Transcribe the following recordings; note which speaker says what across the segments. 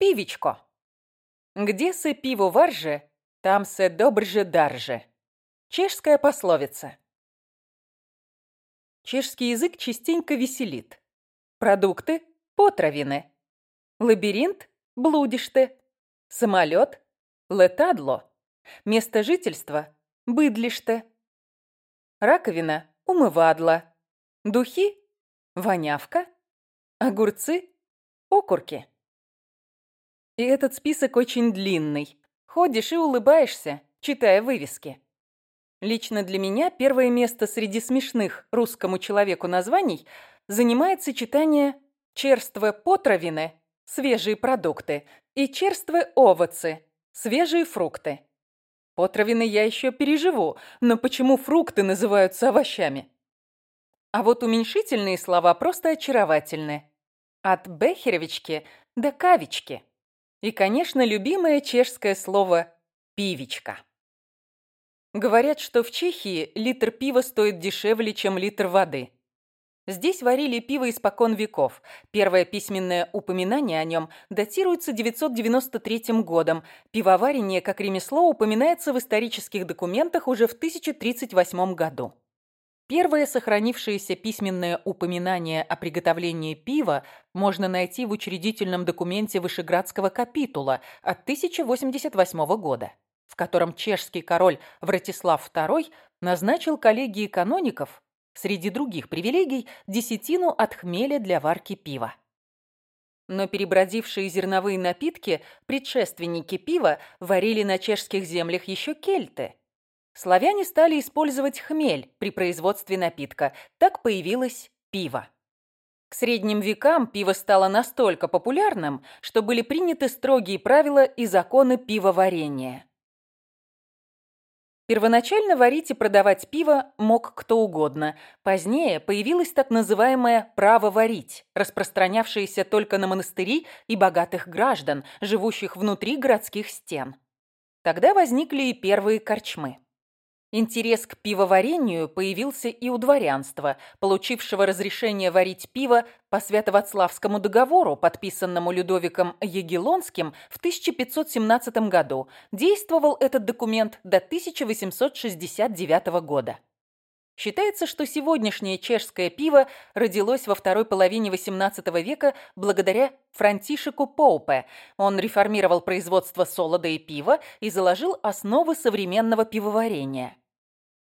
Speaker 1: Пивечко. Где се пиво варже, там се добрже дарже. Чешская пословица. Чешский язык частенько веселит. Продукты – потравины. Лабиринт – блудишь ты. Самолет – летадло. Место жительства – быдлишь ты. Раковина – умывадло. Духи – вонявка. Огурцы – окурки. И этот список очень длинный. Ходишь и улыбаешься, читая вывески. Лично для меня первое место среди смешных русскому человеку названий занимает сочетание черстве потравины, свежие продукты, и черстве овоцы, свежие фрукты. Потравины я еще переживу, но почему фрукты называются овощами? А вот уменьшительные слова просто очаровательны. От Бехеровички до Кавички. И, конечно, любимое чешское слово «пивечка». Говорят, что в Чехии литр пива стоит дешевле, чем литр воды. Здесь варили пиво испокон веков. Первое письменное упоминание о нем датируется 993 годом. Пивоварение как ремесло упоминается в исторических документах уже в 1038 году. Первое сохранившееся письменное упоминание о приготовлении пива можно найти в учредительном документе Вышеградского капитула от 1088 года в котором чешский король Вратислав II назначил коллегии каноников, среди других привилегий, десятину от хмеля для варки пива. Но перебродившие зерновые напитки, предшественники пива, варили на чешских землях еще кельты. Славяне стали использовать хмель при производстве напитка. Так появилось пиво. К средним векам пиво стало настолько популярным, что были приняты строгие правила и законы пивоварения. Первоначально варить и продавать пиво мог кто угодно. Позднее появилось так называемое «право варить», распространявшееся только на монастыри и богатых граждан, живущих внутри городских стен. Тогда возникли и первые корчмы. Интерес к пивоварению появился и у дворянства, получившего разрешение варить пиво по Свято-Вацлавскому договору, подписанному Людовиком Егелонским в 1517 году. Действовал этот документ до 1869 года. Считается, что сегодняшнее чешское пиво родилось во второй половине XVIII века благодаря Франтишеку Поупе. Он реформировал производство солода и пива и заложил основы современного пивоварения.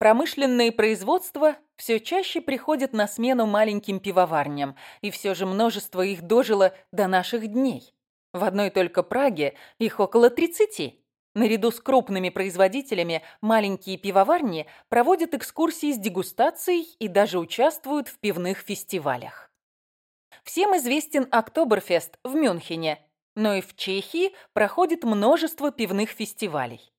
Speaker 1: Промышленные производства все чаще приходят на смену маленьким пивоварням, и все же множество их дожило до наших дней. В одной только Праге их около 30. Наряду с крупными производителями маленькие пивоварни проводят экскурсии с дегустацией и даже участвуют в пивных фестивалях. Всем известен Октоберфест в Мюнхене, но и в Чехии проходит множество пивных фестивалей.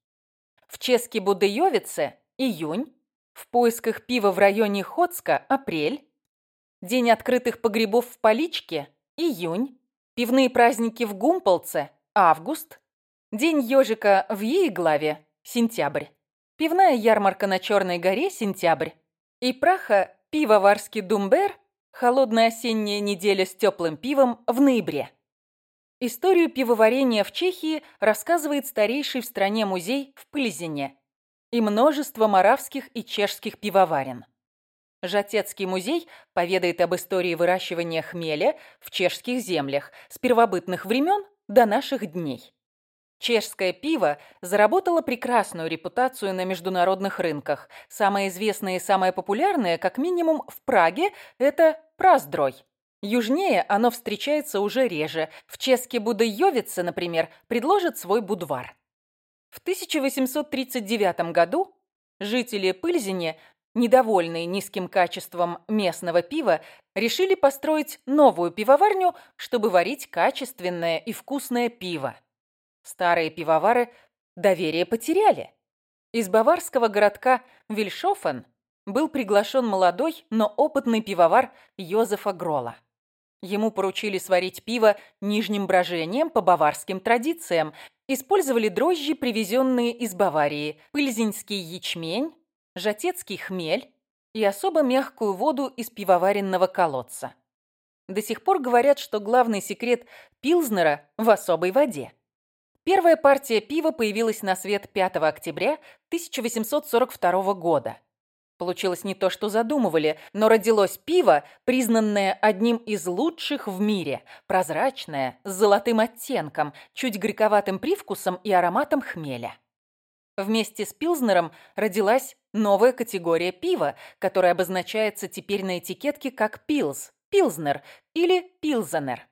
Speaker 1: В Ческе Будеевице июнь, в поисках пива в районе Хоцка – апрель, день открытых погребов в Поличке – июнь, пивные праздники в Гумполце – август, день ежика в Ейглаве – сентябрь, пивная ярмарка на Черной горе – сентябрь, и праха пивоварский думбер – холодная осенняя неделя с теплым пивом в ноябре. Историю пивоварения в Чехии рассказывает старейший в стране музей в Пыльзине – и множество моравских и чешских пивоварен. Жатецкий музей поведает об истории выращивания хмеля в чешских землях с первобытных времен до наших дней. Чешское пиво заработало прекрасную репутацию на международных рынках. Самое известное и самое популярное, как минимум в Праге, это Праздрой. Южнее оно встречается уже реже. В Ческе Будайовице, например, предложит свой будвар. В 1839 году жители Пыльзине, недовольные низким качеством местного пива, решили построить новую пивоварню, чтобы варить качественное и вкусное пиво. Старые пивовары доверие потеряли. Из баварского городка Вильшофен был приглашен молодой, но опытный пивовар Йозефа Грола. Ему поручили сварить пиво нижним брожением по баварским традициям. Использовали дрожжи, привезенные из Баварии, пыльзинский ячмень, жатецкий хмель и особо мягкую воду из пивоваренного колодца. До сих пор говорят, что главный секрет Пилзнера в особой воде. Первая партия пива появилась на свет 5 октября 1842 года. Получилось не то, что задумывали, но родилось пиво, признанное одним из лучших в мире, прозрачное, с золотым оттенком, чуть горьковатым привкусом и ароматом хмеля. Вместе с Пилзнером родилась новая категория пива, которая обозначается теперь на этикетке как Пилз, Пилзнер или Пилзенер.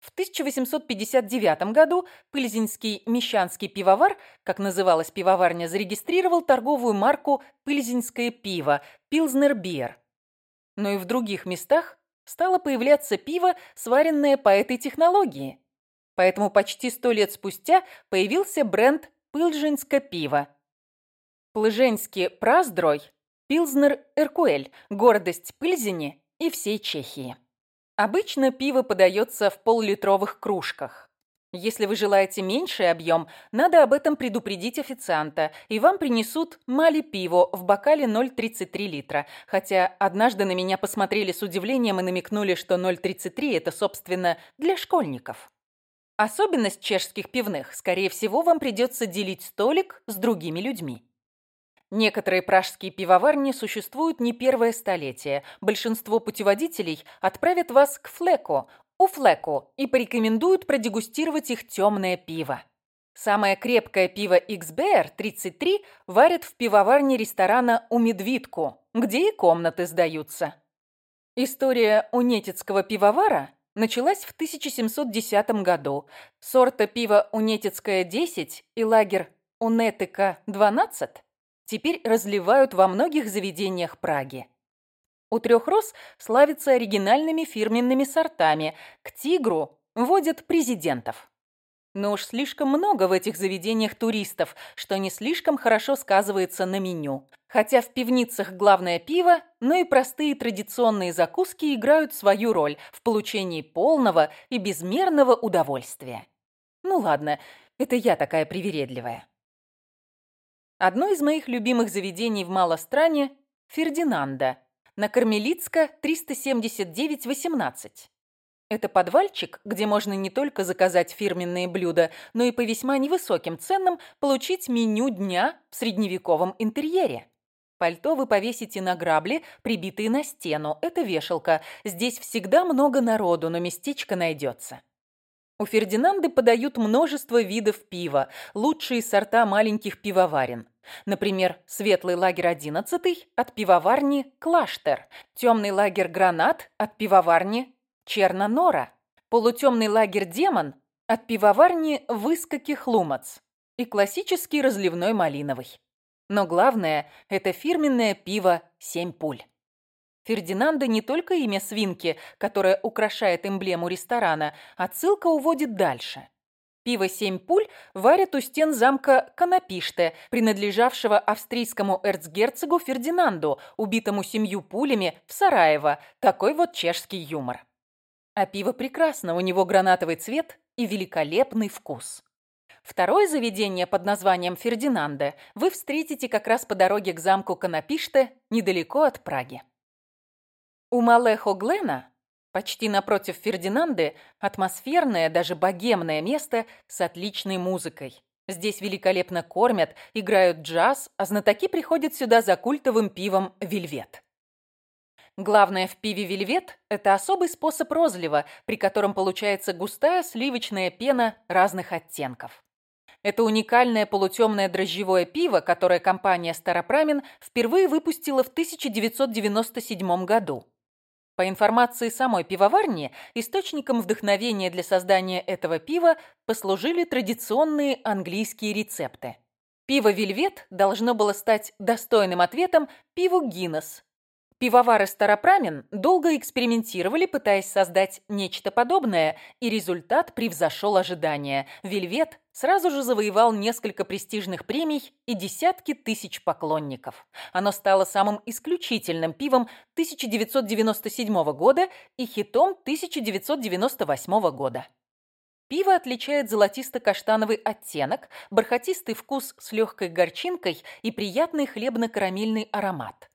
Speaker 1: В 1859 году Пыльзинский мещанский пивовар, как называлась пивоварня, зарегистрировал торговую марку «Пыльзинское пиво» Пилзнер Бир. Но и в других местах стало появляться пиво, сваренное по этой технологии. Поэтому почти сто лет спустя появился бренд Пылжинское пиво. Плыженский Праздрой, Пилзнер Эркуэль, гордость Пыльзини и всей Чехии. Обычно пиво подается в поллитровых кружках. Если вы желаете меньший объем, надо об этом предупредить официанта, и вам принесут мали пиво в бокале 0,33 литра. Хотя однажды на меня посмотрели с удивлением и намекнули, что 0,33 это, собственно, для школьников. Особенность чешских пивных, скорее всего, вам придется делить столик с другими людьми. Некоторые пражские пивоварни существуют не первое столетие. Большинство путеводителей отправят вас к Флеку, у Флеку и порекомендуют продегустировать их темное пиво. Самое крепкое пиво XBR 33 варят в пивоварне ресторана у Медвидку, где и комнаты сдаются. История унетицкого пивовара началась в 1710 году. Сорта пива Унетицкое 10 и лагерь Унетика 12 теперь разливают во многих заведениях Праги. У трех роз славится оригинальными фирменными сортами. К тигру водят президентов. Но уж слишком много в этих заведениях туристов, что не слишком хорошо сказывается на меню. Хотя в пивницах главное пиво, но и простые традиционные закуски играют свою роль в получении полного и безмерного удовольствия. Ну ладно, это я такая привередливая. Одно из моих любимых заведений в Малостране – Фердинанда, на Кармелицка 379-18. Это подвальчик, где можно не только заказать фирменные блюда, но и по весьма невысоким ценам получить меню дня в средневековом интерьере. Пальто вы повесите на грабли, прибитые на стену. Это вешалка. Здесь всегда много народу, но местечко найдется. У Фердинанды подают множество видов пива, лучшие сорта маленьких пивоварен. Например, светлый лагерь 11 от пивоварни Клаштер, темный лагерь Гранат от пивоварни Чернонора, полутемный лагерь Демон от пивоварни Выскоки Хлумац и классический разливной малиновый. Но главное – это фирменное пиво «Семь пуль». Фердинанда не только имя свинки, которое украшает эмблему ресторана, а ссылка уводит дальше. Пиво «Семь пуль» варят у стен замка Канапиште, принадлежавшего австрийскому эрцгерцогу Фердинанду, убитому семью пулями в Сараево. Такой вот чешский юмор. А пиво прекрасно, у него гранатовый цвет и великолепный вкус. Второе заведение под названием Фердинанде вы встретите как раз по дороге к замку Канапиште, недалеко от Праги. У Малехо Глена, почти напротив Фердинанды, атмосферное, даже богемное место с отличной музыкой. Здесь великолепно кормят, играют джаз, а знатоки приходят сюда за культовым пивом «Вельвет». Главное в пиве «Вельвет» – это особый способ розлива, при котором получается густая сливочная пена разных оттенков. Это уникальное полутемное дрожжевое пиво, которое компания «Старопрамен» впервые выпустила в 1997 году. По информации самой пивоварни, источником вдохновения для создания этого пива послужили традиционные английские рецепты. Пиво «Вельвет» должно было стать достойным ответом пиву «Гиннес», Пивовары Старопрамен долго экспериментировали, пытаясь создать нечто подобное, и результат превзошел ожидания. «Вельвет» сразу же завоевал несколько престижных премий и десятки тысяч поклонников. Оно стало самым исключительным пивом 1997 года и хитом 1998 года. Пиво отличает золотисто-каштановый оттенок, бархатистый вкус с легкой горчинкой и приятный хлебно-карамельный аромат.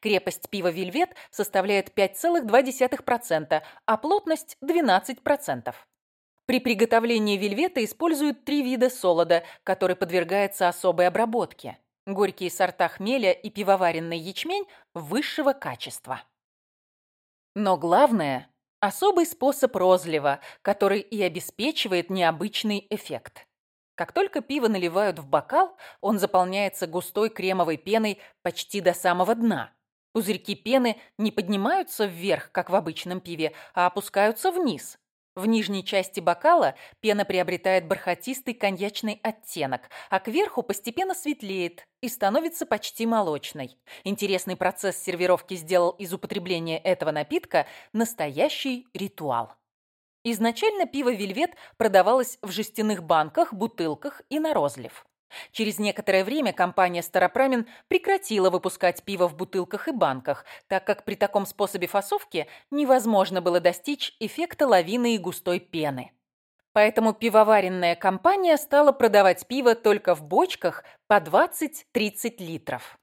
Speaker 1: Крепость пива «Вельвет» составляет 5,2%, а плотность – 12%. При приготовлении вельвета используют три вида солода, который подвергается особой обработке. Горькие сорта хмеля и пивоваренный ячмень высшего качества. Но главное – особый способ розлива, который и обеспечивает необычный эффект. Как только пиво наливают в бокал, он заполняется густой кремовой пеной почти до самого дна. Пузырьки пены не поднимаются вверх, как в обычном пиве, а опускаются вниз. В нижней части бокала пена приобретает бархатистый коньячный оттенок, а кверху постепенно светлеет и становится почти молочной. Интересный процесс сервировки сделал из употребления этого напитка настоящий ритуал. Изначально пиво «Вельвет» продавалось в жестяных банках, бутылках и на розлив. Через некоторое время компания «Старопрамен» прекратила выпускать пиво в бутылках и банках, так как при таком способе фасовки невозможно было достичь эффекта лавины и густой пены. Поэтому пивоваренная компания стала продавать пиво только в бочках по 20-30 литров.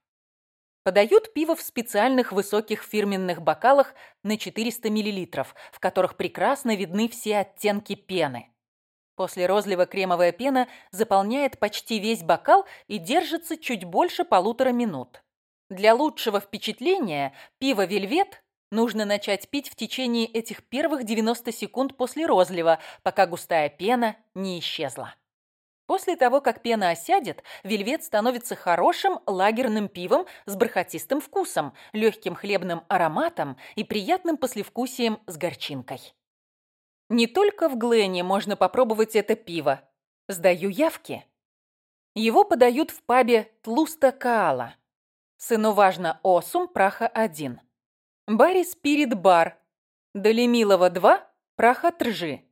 Speaker 1: Подают пиво в специальных высоких фирменных бокалах на 400 мл, в которых прекрасно видны все оттенки пены. После розлива кремовая пена заполняет почти весь бокал и держится чуть больше полутора минут. Для лучшего впечатления пиво «Вельвет» нужно начать пить в течение этих первых 90 секунд после розлива, пока густая пена не исчезла. После того, как пена осядет, вельвет становится хорошим лагерным пивом с бархатистым вкусом, легким хлебным ароматом и приятным послевкусием с горчинкой. Не только в Глене можно попробовать это пиво. Сдаю явки. Его подают в пабе Тлуста Каала. Сыну важно Осум Праха 1. Баре Спирит Бар. Долемилова 2. Праха Тржи.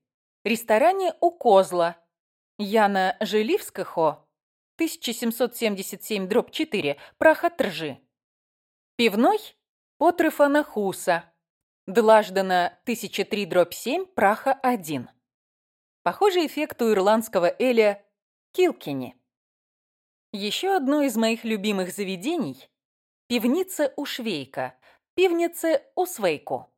Speaker 1: Ресторане у Козла. Яна Жиливского, 1777-4, праха Тржи. Пивной Потрефана Хуса, Длаждана 1003-7, праха 1. Похожий эффект у ирландского Эля Килкини. Еще одно из моих любимых заведений – пивница у Швейка, пивница у Свейку.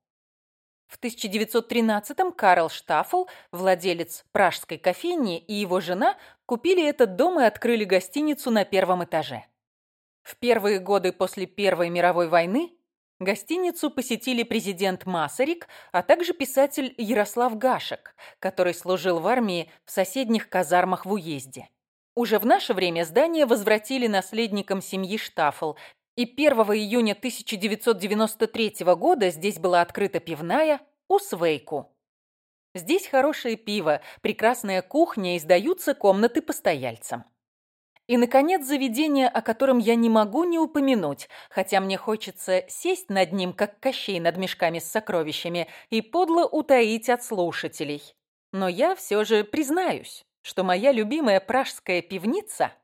Speaker 1: В 1913-м Карл Штаффл, владелец пражской кофейни, и его жена купили этот дом и открыли гостиницу на первом этаже. В первые годы после Первой мировой войны гостиницу посетили президент Масарик, а также писатель Ярослав Гашек, который служил в армии в соседних казармах в уезде. Уже в наше время здание возвратили наследникам семьи Штаффл, и 1 июня 1993 года здесь была открыта пивная Усвейку. Здесь хорошее пиво, прекрасная кухня и сдаются комнаты постояльцам. И, наконец, заведение, о котором я не могу не упомянуть, хотя мне хочется сесть над ним, как Кощей над мешками с сокровищами, и подло утаить от слушателей. Но я все же признаюсь, что моя любимая пражская пивница –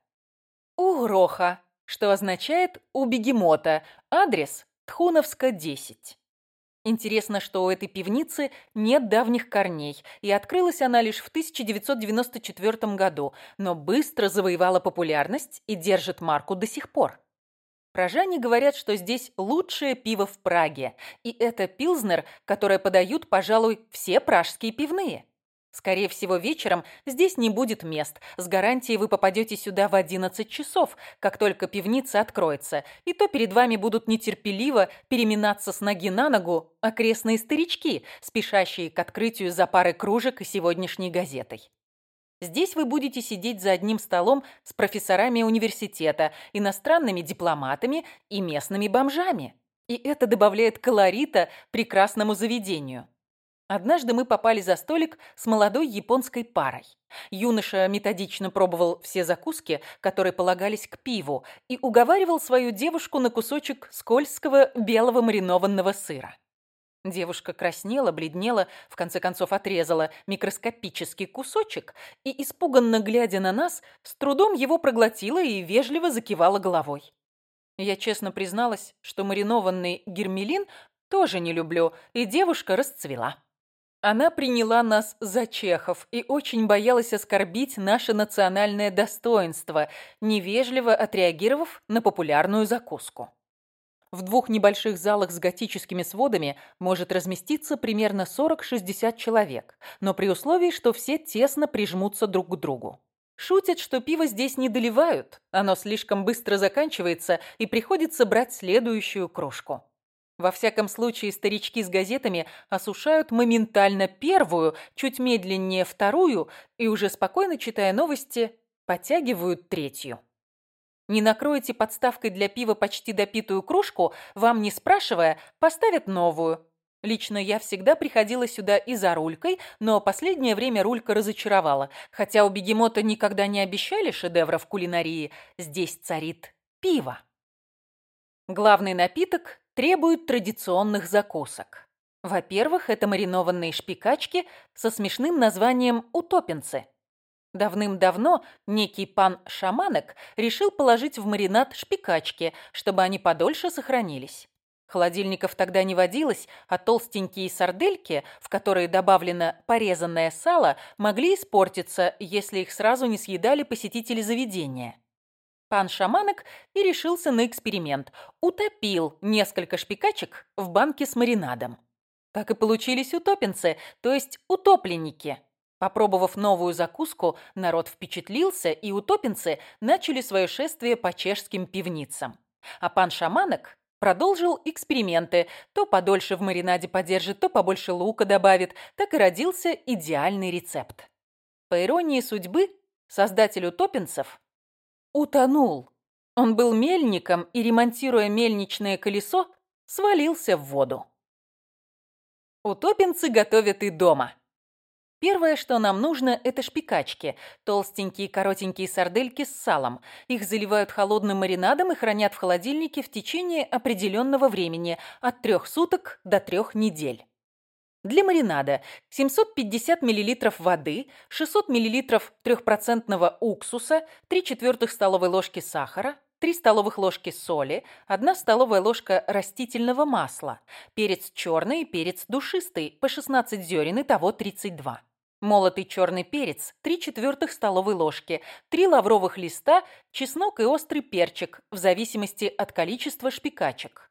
Speaker 1: у Гроха, что означает «у бегемота», адрес Тхуновска, 10. Интересно, что у этой пивницы нет давних корней, и открылась она лишь в 1994 году, но быстро завоевала популярность и держит марку до сих пор. Пражане говорят, что здесь лучшее пиво в Праге, и это пилзнер, которое подают, пожалуй, все пражские пивные. Скорее всего, вечером здесь не будет мест. С гарантией вы попадете сюда в 11 часов, как только пивница откроется. И то перед вами будут нетерпеливо переминаться с ноги на ногу окрестные старички, спешащие к открытию за парой кружек и сегодняшней газетой. Здесь вы будете сидеть за одним столом с профессорами университета, иностранными дипломатами и местными бомжами. И это добавляет колорита прекрасному заведению. Однажды мы попали за столик с молодой японской парой. Юноша методично пробовал все закуски, которые полагались к пиву, и уговаривал свою девушку на кусочек скользкого белого маринованного сыра. Девушка краснела, бледнела, в конце концов отрезала микроскопический кусочек и, испуганно глядя на нас, с трудом его проглотила и вежливо закивала головой. Я честно призналась, что маринованный гермелин тоже не люблю, и девушка расцвела. Она приняла нас за чехов и очень боялась оскорбить наше национальное достоинство, невежливо отреагировав на популярную закуску. В двух небольших залах с готическими сводами может разместиться примерно 40-60 человек, но при условии, что все тесно прижмутся друг к другу. Шутят, что пиво здесь не доливают, оно слишком быстро заканчивается и приходится брать следующую кружку. Во всяком случае, старички с газетами осушают моментально первую, чуть медленнее вторую и уже спокойно читая новости, подтягивают третью. Не накроете подставкой для пива почти допитую кружку, вам не спрашивая, поставят новую. Лично я всегда приходила сюда и за рулькой, но последнее время рулька разочаровала. Хотя у бегемота никогда не обещали шедевров кулинарии, здесь царит пиво. Главный напиток требует традиционных закусок. Во-первых, это маринованные шпикачки со смешным названием «утопинцы». Давным-давно некий пан Шаманек решил положить в маринад шпикачки, чтобы они подольше сохранились. Холодильников тогда не водилось, а толстенькие сардельки, в которые добавлено порезанное сало, могли испортиться, если их сразу не съедали посетители заведения. Пан Шаманек и решился на эксперимент. Утопил несколько шпикачек в банке с маринадом. Так и получились утопинцы, то есть утопленники. Попробовав новую закуску, народ впечатлился, и утопинцы начали свое шествие по чешским пивницам. А пан Шаманок продолжил эксперименты. То подольше в маринаде подержит, то побольше лука добавит. Так и родился идеальный рецепт. По иронии судьбы, создатель утопинцев утонул. Он был мельником и, ремонтируя мельничное колесо, свалился в воду. Утопинцы готовят и дома. Первое, что нам нужно, это шпикачки. Толстенькие коротенькие сардельки с салом. Их заливают холодным маринадом и хранят в холодильнике в течение определенного времени, от трех суток до трех недель. Для маринада 750 мл воды, 600 мл трехпроцентного уксуса, 3 четвертых столовой ложки сахара, 3 столовых ложки соли, 1 столовая ложка растительного масла, перец черный и перец душистый, по 16 зерен, того 32. Молотый черный перец, 3 четвертых столовой ложки, 3 лавровых листа, чеснок и острый перчик, в зависимости от количества шпикачек.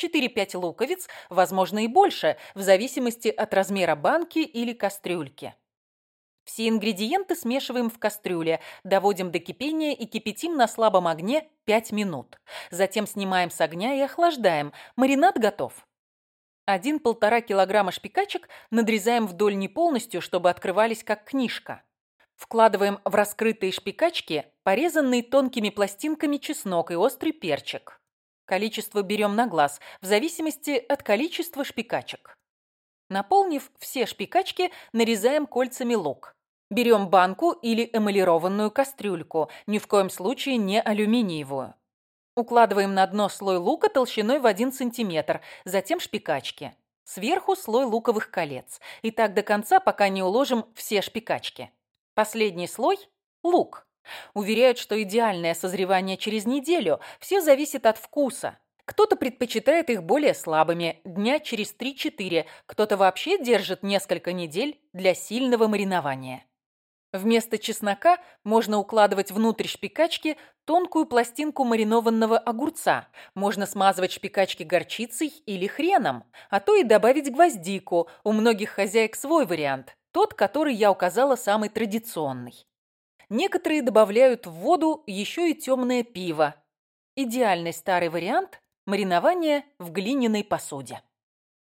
Speaker 1: 4-5 луковиц, возможно и больше, в зависимости от размера банки или кастрюльки. Все ингредиенты смешиваем в кастрюле, доводим до кипения и кипятим на слабом огне 5 минут. Затем снимаем с огня и охлаждаем. Маринад готов. 1-1,5 килограмма шпикачек надрезаем вдоль не полностью, чтобы открывались как книжка. Вкладываем в раскрытые шпикачки порезанный тонкими пластинками чеснок и острый перчик. Количество берем на глаз, в зависимости от количества шпикачек. Наполнив все шпикачки, нарезаем кольцами лук. Берем банку или эмалированную кастрюльку, ни в коем случае не алюминиевую. Укладываем на дно слой лука толщиной в 1 см, затем шпикачки. Сверху слой луковых колец. И так до конца, пока не уложим все шпикачки. Последний слой – лук. Уверяют, что идеальное созревание через неделю. Все зависит от вкуса. Кто-то предпочитает их более слабыми, дня через 3-4, кто-то вообще держит несколько недель для сильного маринования. Вместо чеснока можно укладывать внутрь шпикачки тонкую пластинку маринованного огурца. Можно смазывать шпикачки горчицей или хреном, а то и добавить гвоздику. У многих хозяек свой вариант, тот, который я указала самый традиционный. Некоторые добавляют в воду еще и темное пиво. Идеальный старый вариант Маринование в глиняной посуде.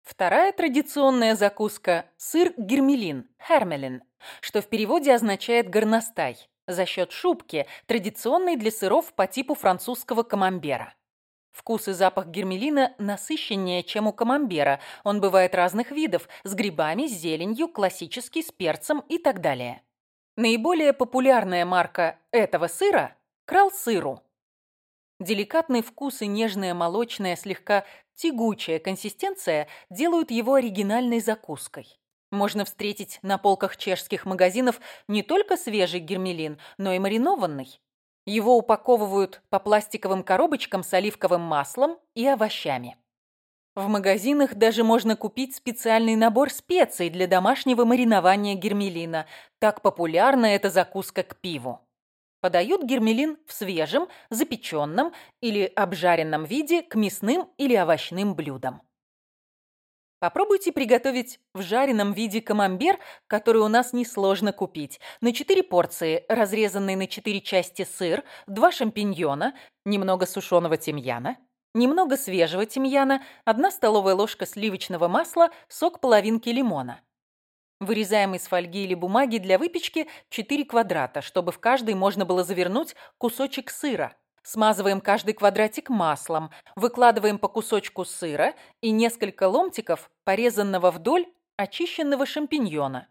Speaker 1: Вторая традиционная закуска – сыр гермелин, хермелин, что в переводе означает горностай, за счет шубки, традиционной для сыров по типу французского камамбера. Вкус и запах гермелина насыщеннее, чем у камамбера. Он бывает разных видов – с грибами, с зеленью, классический, с перцем и так далее. Наиболее популярная марка этого сыра – крал-сыру. Деликатный вкус и нежная молочная, слегка тягучая консистенция делают его оригинальной закуской. Можно встретить на полках чешских магазинов не только свежий гермелин, но и маринованный. Его упаковывают по пластиковым коробочкам с оливковым маслом и овощами. В магазинах даже можно купить специальный набор специй для домашнего маринования гермелина. Так популярна эта закуска к пиву. Подают гермелин в свежем, запеченном или обжаренном виде к мясным или овощным блюдам. Попробуйте приготовить в жареном виде камамбер, который у нас несложно купить. На 4 порции разрезанный на 4 части сыр, 2 шампиньона, немного сушеного тимьяна, немного свежего тимьяна, 1 столовая ложка сливочного масла, сок половинки лимона. Вырезаем из фольги или бумаги для выпечки 4 квадрата, чтобы в каждый можно было завернуть кусочек сыра. Смазываем каждый квадратик маслом, выкладываем по кусочку сыра и несколько ломтиков порезанного вдоль очищенного шампиньона.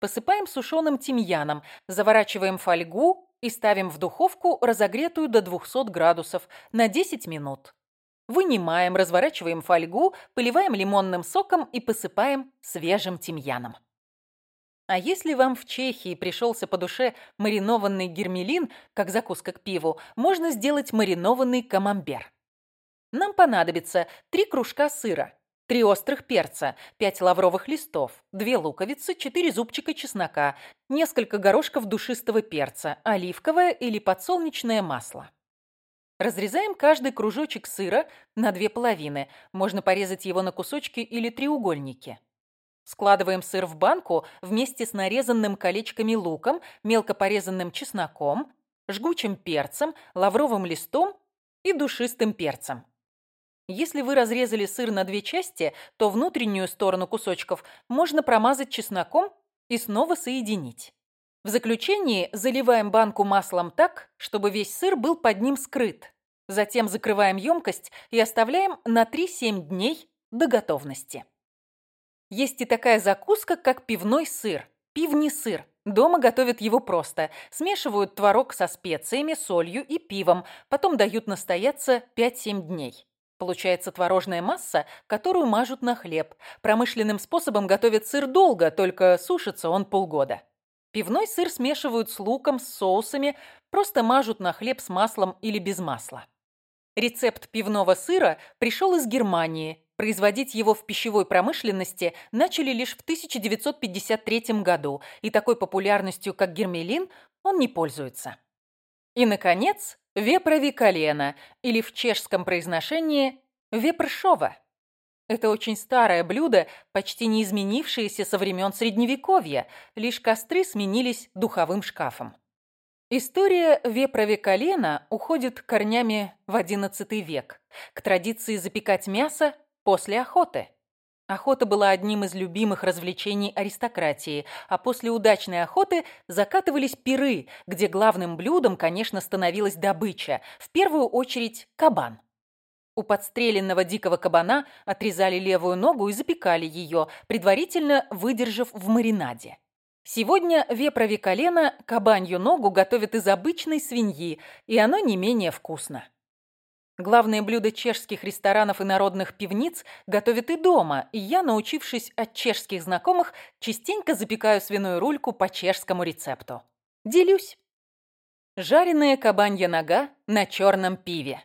Speaker 1: Посыпаем сушеным тимьяном, заворачиваем фольгу и ставим в духовку, разогретую до 200 градусов, на 10 минут. Вынимаем, разворачиваем фольгу, поливаем лимонным соком и посыпаем свежим тимьяном. А если вам в Чехии пришелся по душе маринованный гермелин, как закуска к пиву, можно сделать маринованный камамбер. Нам понадобится 3 кружка сыра, 3 острых перца, 5 лавровых листов, 2 луковицы, 4 зубчика чеснока, несколько горошков душистого перца, оливковое или подсолнечное масло. Разрезаем каждый кружочек сыра на две половины. Можно порезать его на кусочки или треугольники. Складываем сыр в банку вместе с нарезанным колечками луком, мелко порезанным чесноком, жгучим перцем, лавровым листом и душистым перцем. Если вы разрезали сыр на две части, то внутреннюю сторону кусочков можно промазать чесноком и снова соединить. В заключении заливаем банку маслом так, чтобы весь сыр был под ним скрыт. Затем закрываем емкость и оставляем на 3-7 дней до готовности. Есть и такая закуска, как пивной сыр. Пивний сыр. Дома готовят его просто. Смешивают творог со специями, солью и пивом. Потом дают настояться 5-7 дней. Получается творожная масса, которую мажут на хлеб. Промышленным способом готовят сыр долго, только сушится он полгода. Пивной сыр смешивают с луком, с соусами, просто мажут на хлеб с маслом или без масла. Рецепт пивного сыра пришел из Германии. Производить его в пищевой промышленности начали лишь в 1953 году, и такой популярностью, как гермелин, он не пользуется. И, наконец, вепрови колено, или в чешском произношении вепршова. Это очень старое блюдо, почти не изменившееся со времен Средневековья, лишь костры сменились духовым шкафом. История вепрови колена уходит корнями в XI век, к традиции запекать мясо После охоты. Охота была одним из любимых развлечений аристократии, а после удачной охоты закатывались пиры, где главным блюдом, конечно, становилась добыча, в первую очередь кабан. У подстреленного дикого кабана отрезали левую ногу и запекали ее, предварительно выдержав в маринаде. Сегодня вепрови колено кабанью ногу готовят из обычной свиньи, и оно не менее вкусно. Главное блюдо чешских ресторанов и народных пивниц готовят и дома, и я, научившись от чешских знакомых, частенько запекаю свиную рульку по чешскому рецепту. Делюсь. Жареная кабанья нога на черном пиве.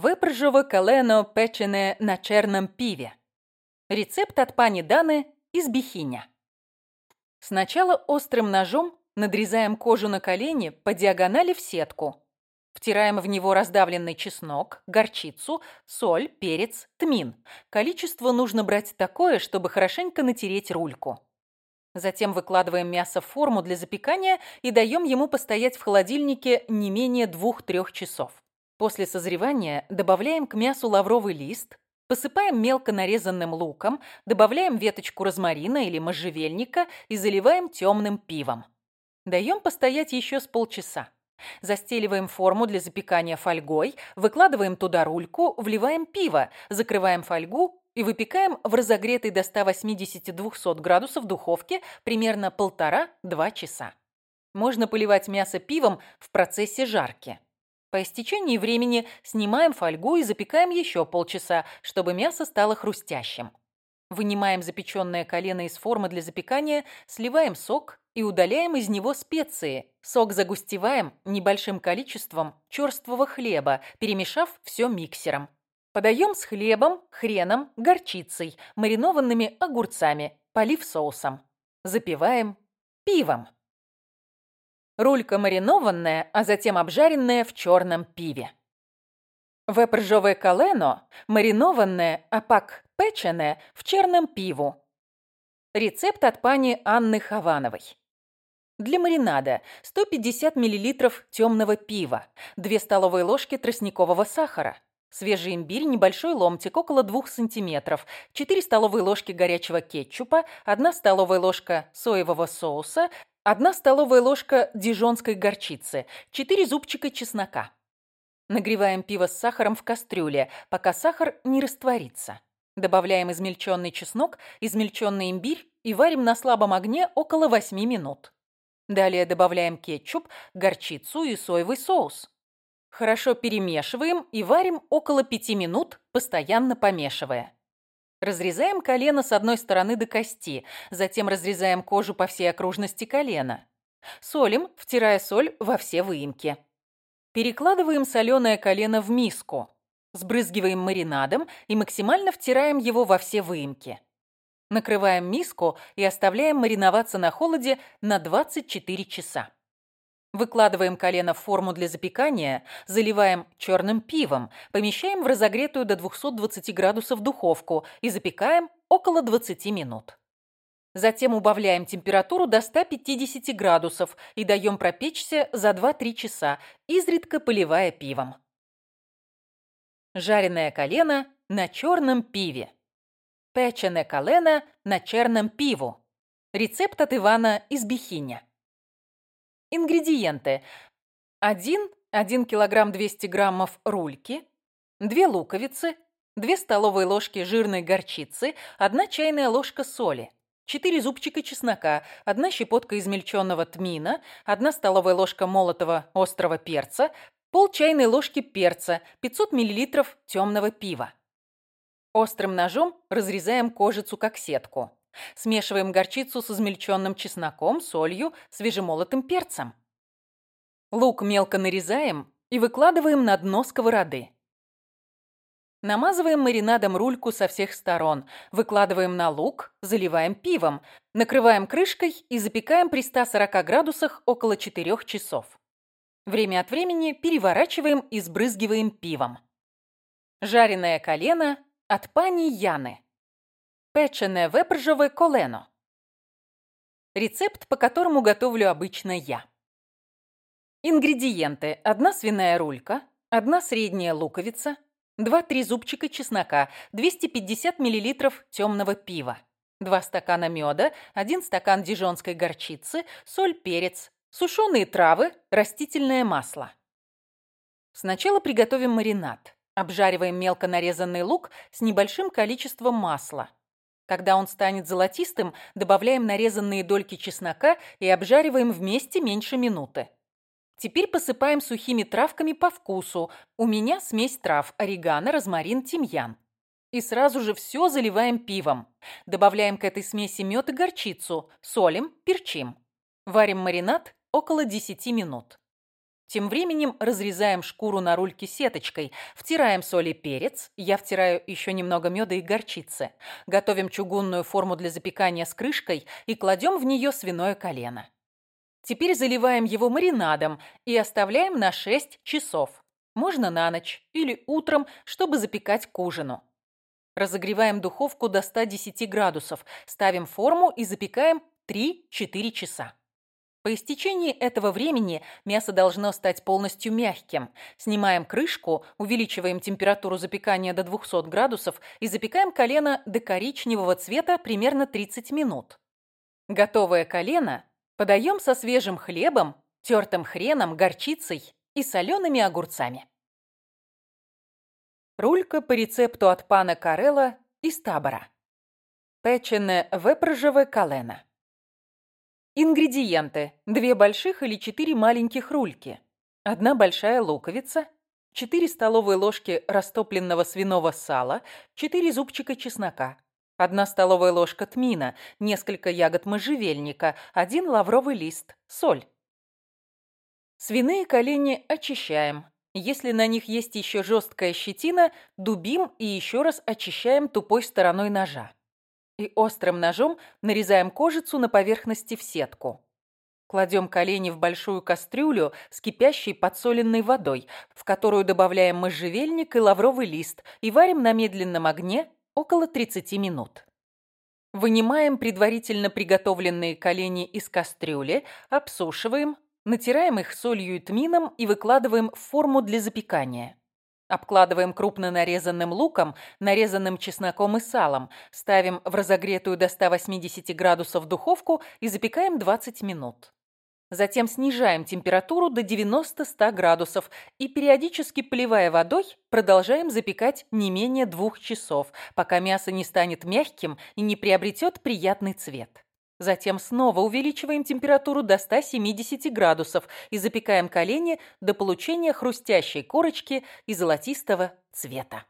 Speaker 1: Выпржево колено печене на черном пиве. Рецепт от пани Даны из Бихиня. Сначала острым ножом надрезаем кожу на колени по диагонали в сетку. Втираем в него раздавленный чеснок, горчицу, соль, перец, тмин. Количество нужно брать такое, чтобы хорошенько натереть рульку. Затем выкладываем мясо в форму для запекания и даем ему постоять в холодильнике не менее 2-3 часов. После созревания добавляем к мясу лавровый лист, посыпаем мелко нарезанным луком, добавляем веточку розмарина или можжевельника и заливаем темным пивом. Даем постоять еще с полчаса. Застеливаем форму для запекания фольгой, выкладываем туда рульку, вливаем пиво, закрываем фольгу и выпекаем в разогретой до 180-200 градусов духовке примерно полтора-два часа. Можно поливать мясо пивом в процессе жарки. По истечении времени снимаем фольгу и запекаем еще полчаса, чтобы мясо стало хрустящим. Вынимаем запеченное колено из формы для запекания, сливаем сок и удаляем из него специи. Сок загустеваем небольшим количеством черствого хлеба, перемешав все миксером. Подаем с хлебом, хреном, горчицей, маринованными огурцами, полив соусом. Запиваем пивом. Рулька маринованная, а затем обжаренная в черном пиве. Вепржове калено маринованное, а пак печене в черном пиву. Рецепт от пани Анны Хавановой. Для маринада 150 мл темного пива, 2 столовые ложки тростникового сахара, свежий имбирь, небольшой ломтик, около 2 см, 4 столовые ложки горячего кетчупа, 1 столовая ложка соевого соуса, 1 столовая ложка дижонской горчицы, 4 зубчика чеснока. Нагреваем пиво с сахаром в кастрюле, пока сахар не растворится. Добавляем измельченный чеснок, измельченный имбирь и варим на слабом огне около 8 минут. Далее добавляем кетчуп, горчицу и соевый соус. Хорошо перемешиваем и варим около 5 минут, постоянно помешивая. Разрезаем колено с одной стороны до кости, затем разрезаем кожу по всей окружности колена. Солим, втирая соль во все выемки. Перекладываем соленое колено в миску. Сбрызгиваем маринадом и максимально втираем его во все выемки. Накрываем миску и оставляем мариноваться на холоде на 24 часа. Выкладываем колено в форму для запекания, заливаем черным пивом, помещаем в разогретую до 220 градусов духовку и запекаем около 20 минут. Затем убавляем температуру до 150 градусов и даем пропечься за 2-3 часа, изредка поливая пивом. Жареное колено на черном пиве. Печене колено на черном пиву. Рецепт от Ивана из Бихиня. Ингредиенты. 1, 1 килограмм 200 граммов рульки, 2 луковицы, 2 столовые ложки жирной горчицы, 1 чайная ложка соли, 4 зубчика чеснока, 1 щепотка измельченного тмина, 1 столовая ложка молотого острого перца, пол чайной ложки перца, 500 мл темного пива. Острым ножом разрезаем кожицу как сетку. Смешиваем горчицу с измельченным чесноком, солью, свежемолотым перцем. Лук мелко нарезаем и выкладываем на дно сковороды. Намазываем маринадом рульку со всех сторон, выкладываем на лук, заливаем пивом, накрываем крышкой и запекаем при 140 градусах около 4 часов. Время от времени переворачиваем и сбрызгиваем пивом. Жареное колено от пани Яны. Печене вепржове колено. Рецепт, по которому готовлю обычно я. Ингредиенты. Одна свиная рулька, одна средняя луковица, 2-3 зубчика чеснока, 250 мл темного пива, 2 стакана меда, 1 стакан дижонской горчицы, соль, перец, сушеные травы, растительное масло. Сначала приготовим маринад. Обжариваем мелко нарезанный лук с небольшим количеством масла. Когда он станет золотистым, добавляем нарезанные дольки чеснока и обжариваем вместе меньше минуты. Теперь посыпаем сухими травками по вкусу. У меня смесь трав – орегано, розмарин, тимьян. И сразу же все заливаем пивом. Добавляем к этой смеси мед и горчицу, солим, перчим. Варим маринад около 10 минут. Тем временем разрезаем шкуру на рульке сеточкой, втираем соль и перец, я втираю еще немного меда и горчицы. Готовим чугунную форму для запекания с крышкой и кладем в нее свиное колено. Теперь заливаем его маринадом и оставляем на 6 часов. Можно на ночь или утром, чтобы запекать к ужину. Разогреваем духовку до 110 градусов, ставим форму и запекаем 3-4 часа. По истечении этого времени мясо должно стать полностью мягким. Снимаем крышку, увеличиваем температуру запекания до 200 градусов и запекаем колено до коричневого цвета примерно 30 минут. Готовое колено подаем со свежим хлебом, тертым хреном, горчицей и солеными огурцами. Рулька по рецепту от пана Карелла из Табора. Печене вепржеве колено. Ингредиенты. Две больших или четыре маленьких рульки. Одна большая луковица. 4 столовые ложки растопленного свиного сала. 4 зубчика чеснока. 1 столовая ложка тмина. Несколько ягод можжевельника. 1 лавровый лист. Соль. Свиные колени очищаем. Если на них есть еще жесткая щетина, дубим и еще раз очищаем тупой стороной ножа и острым ножом нарезаем кожицу на поверхности в сетку. Кладем колени в большую кастрюлю с кипящей подсоленной водой, в которую добавляем можжевельник и лавровый лист и варим на медленном огне около 30 минут. Вынимаем предварительно приготовленные колени из кастрюли, обсушиваем, натираем их солью и тмином и выкладываем в форму для запекания. Обкладываем крупно нарезанным луком, нарезанным чесноком и салом, ставим в разогретую до 180 градусов духовку и запекаем 20 минут. Затем снижаем температуру до 90-100 градусов и, периодически поливая водой, продолжаем запекать не менее двух часов, пока мясо не станет мягким и не приобретет приятный цвет. Затем снова увеличиваем температуру до 170 градусов и запекаем колени до получения хрустящей корочки и золотистого цвета.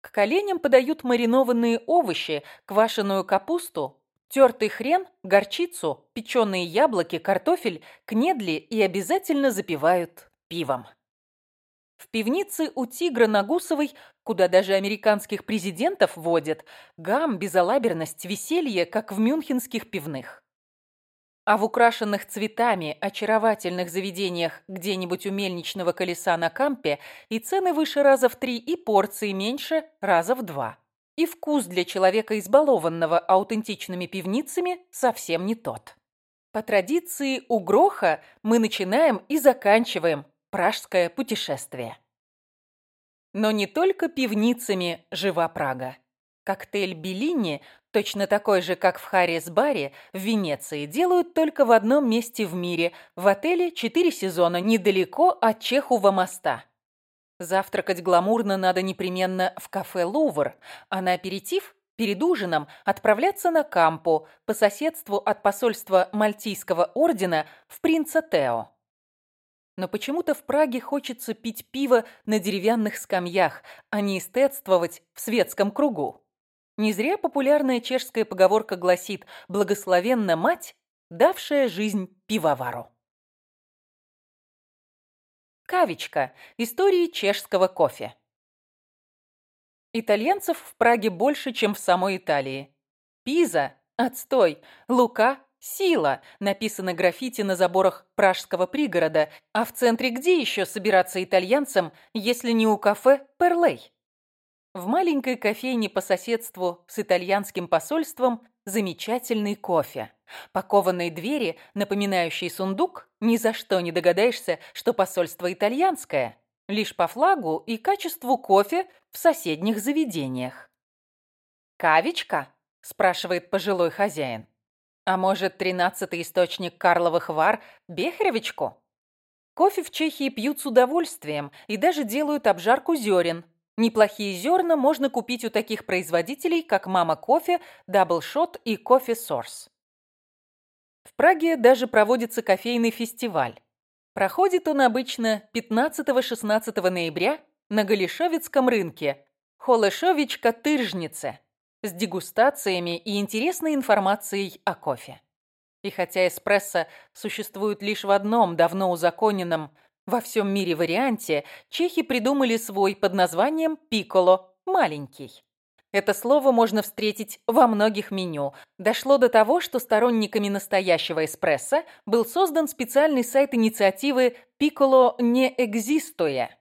Speaker 1: К коленям подают маринованные овощи, квашеную капусту, Тертый хрен, горчицу, печеные яблоки, картофель, кнедли и обязательно запивают пивом. В пивнице у тигра на Гусовой, куда даже американских президентов водят, гам, безалаберность, веселье, как в мюнхенских пивных. А в украшенных цветами очаровательных заведениях где-нибудь у мельничного колеса на кампе и цены выше раза в три, и порции меньше раза в два. И вкус для человека, избалованного аутентичными пивницами, совсем не тот. По традиции у Гроха мы начинаем и заканчиваем пражское путешествие. Но не только пивницами жива Прага. Коктейль Беллини, точно такой же, как в Харрис-баре, в Венеции, делают только в одном месте в мире, в отеле «Четыре сезона», недалеко от Чехова моста. Завтракать гламурно надо непременно в кафе «Лувр», а на аперитив перед ужином отправляться на Кампо по соседству от посольства Мальтийского ордена в Принца Тео. Но почему-то в Праге хочется пить пиво на деревянных скамьях, а не эстетствовать в светском кругу. Не зря популярная чешская поговорка гласит «благословенна мать, давшая жизнь пивовару». Кавичка. Истории чешского кофе. Итальянцев в Праге больше, чем в самой Италии. Пиза – отстой, Лука – сила, написано граффити на заборах пражского пригорода, а в центре где еще собираться итальянцам, если не у кафе «Перлей»? В маленькой кофейне по соседству с итальянским посольством замечательный кофе. По двери, напоминающей сундук, ни за что не догадаешься, что посольство итальянское, лишь по флагу и качеству кофе в соседних заведениях. «Кавичка?» – спрашивает пожилой хозяин. «А может, тринадцатый источник Карловых вар – Бехревичку?» Кофе в Чехии пьют с удовольствием и даже делают обжарку зерен. Неплохие зерна можно купить у таких производителей, как Мама Кофе, Даблшот и Кофе Сорс. В Праге даже проводится кофейный фестиваль. Проходит он обычно 15-16 ноября на Галишовицком рынке Холешович-Катыржнице с дегустациями и интересной информацией о кофе. И хотя эспрессо существует лишь в одном давно узаконенном во всем мире варианте, чехи придумали свой под названием «пикколо» – маленький. Это слово можно встретить во многих меню. Дошло до того, что сторонниками настоящего эспрессо был создан специальный сайт инициативы «Пикколо не экзистуя».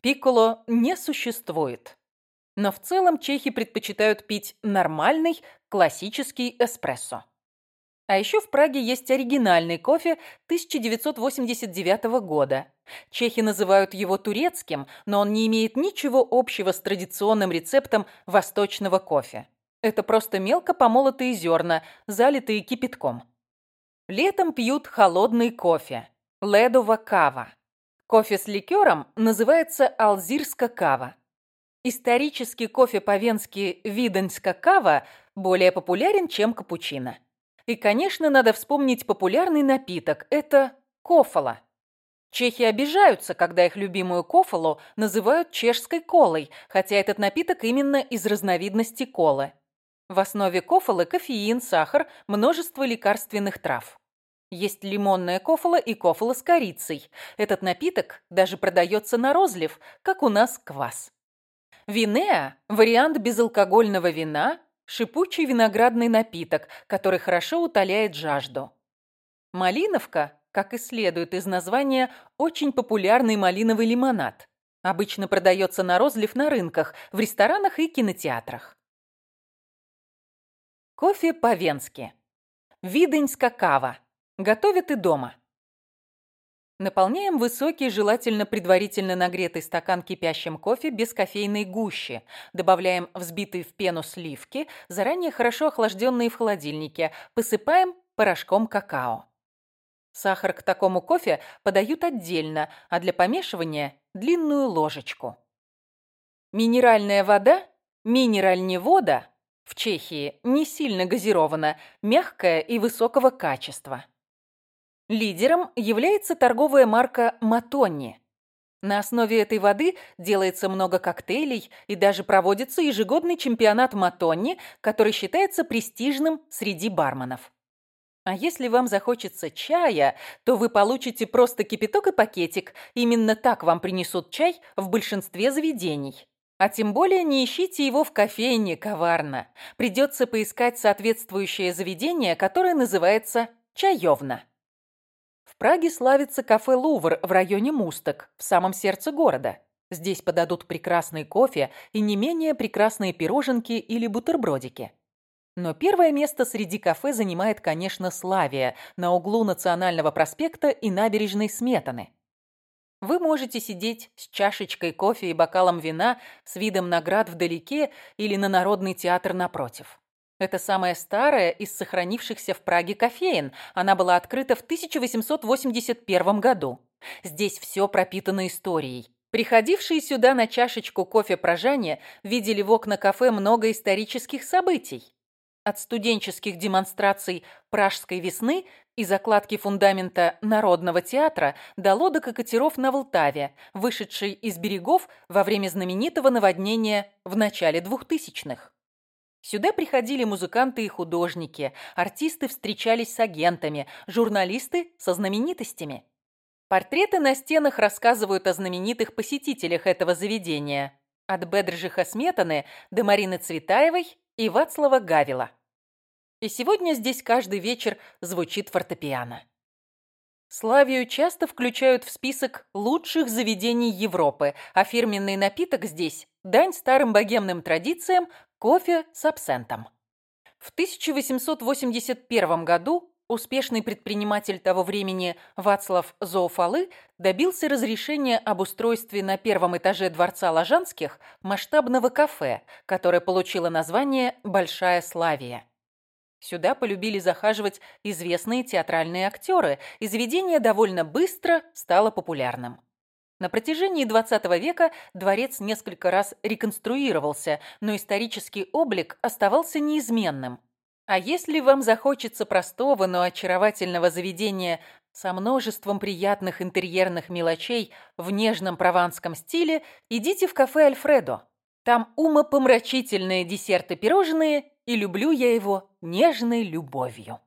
Speaker 1: «Пикколо не существует». Но в целом чехи предпочитают пить нормальный, классический эспрессо. А еще в Праге есть оригинальный кофе 1989 года. Чехи называют его турецким, но он не имеет ничего общего с традиционным рецептом восточного кофе. Это просто мелко помолотые зерна, залитые кипятком. Летом пьют холодный кофе – ледова кава. Кофе с ликером называется алзирска кава. Исторически кофе по-венски виденска кава более популярен, чем капучино. И, конечно, надо вспомнить популярный напиток – это кофола. Чехи обижаются, когда их любимую кофолу называют чешской колой, хотя этот напиток именно из разновидности колы. В основе кофолы кофеин, сахар, множество лекарственных трав. Есть лимонная кофола и кофола с корицей. Этот напиток даже продается на розлив, как у нас квас. Винеа – вариант безалкогольного вина, Шипучий виноградный напиток, который хорошо утоляет жажду. Малиновка, как и следует из названия, очень популярный малиновый лимонад. Обычно продается на розлив на рынках, в ресторанах и кинотеатрах. Кофе по-венски. Виденьска кава. Готовят и дома. Наполняем высокий, желательно предварительно нагретый стакан кипящим кофе без кофейной гущи. Добавляем взбитые в пену сливки, заранее хорошо охлажденные в холодильнике. Посыпаем порошком какао. Сахар к такому кофе подают отдельно, а для помешивания – длинную ложечку. Минеральная вода, минеральневода в Чехии не сильно газирована, мягкая и высокого качества. Лидером является торговая марка «Матонни». На основе этой воды делается много коктейлей и даже проводится ежегодный чемпионат Матонни, который считается престижным среди барменов. А если вам захочется чая, то вы получите просто кипяток и пакетик. Именно так вам принесут чай в большинстве заведений. А тем более не ищите его в кофейне коварно. Придется поискать соответствующее заведение, которое называется чаевна. Праге славится кафе «Лувр» в районе Мусток, в самом сердце города. Здесь подадут прекрасный кофе и не менее прекрасные пироженки или бутербродики. Но первое место среди кафе занимает, конечно, Славия на углу Национального проспекта и набережной Сметаны. Вы можете сидеть с чашечкой кофе и бокалом вина с видом наград вдалеке или на Народный театр напротив. Это самая старая из сохранившихся в Праге кофеин. Она была открыта в 1881 году. Здесь все пропитано историей. Приходившие сюда на чашечку кофе прожане видели в окна кафе много исторических событий. От студенческих демонстраций Пражской весны и закладки фундамента Народного театра до лодок и катеров на Волтаве, вышедшей из берегов во время знаменитого наводнения в начале двухтысячных. Сюда приходили музыканты и художники, артисты встречались с агентами, журналисты со знаменитостями. Портреты на стенах рассказывают о знаменитых посетителях этого заведения. От Бедржиха Сметаны до Марины Цветаевой и Вацлава Гавила. И сегодня здесь каждый вечер звучит фортепиано. Славию часто включают в список лучших заведений Европы, а фирменный напиток здесь – дань старым богемным традициям кофе с абсентом. В 1881 году успешный предприниматель того времени Вацлав Зоофалы добился разрешения об устройстве на первом этаже дворца Ложанских масштабного кафе, которое получило название «Большая Славия». Сюда полюбили захаживать известные театральные актеры, и заведение довольно быстро стало популярным. На протяжении XX века дворец несколько раз реконструировался, но исторический облик оставался неизменным. А если вам захочется простого, но очаровательного заведения со множеством приятных интерьерных мелочей в нежном прованском стиле, идите в кафе «Альфредо». Там умопомрачительные десерты-пирожные и люблю я его нежной любовью.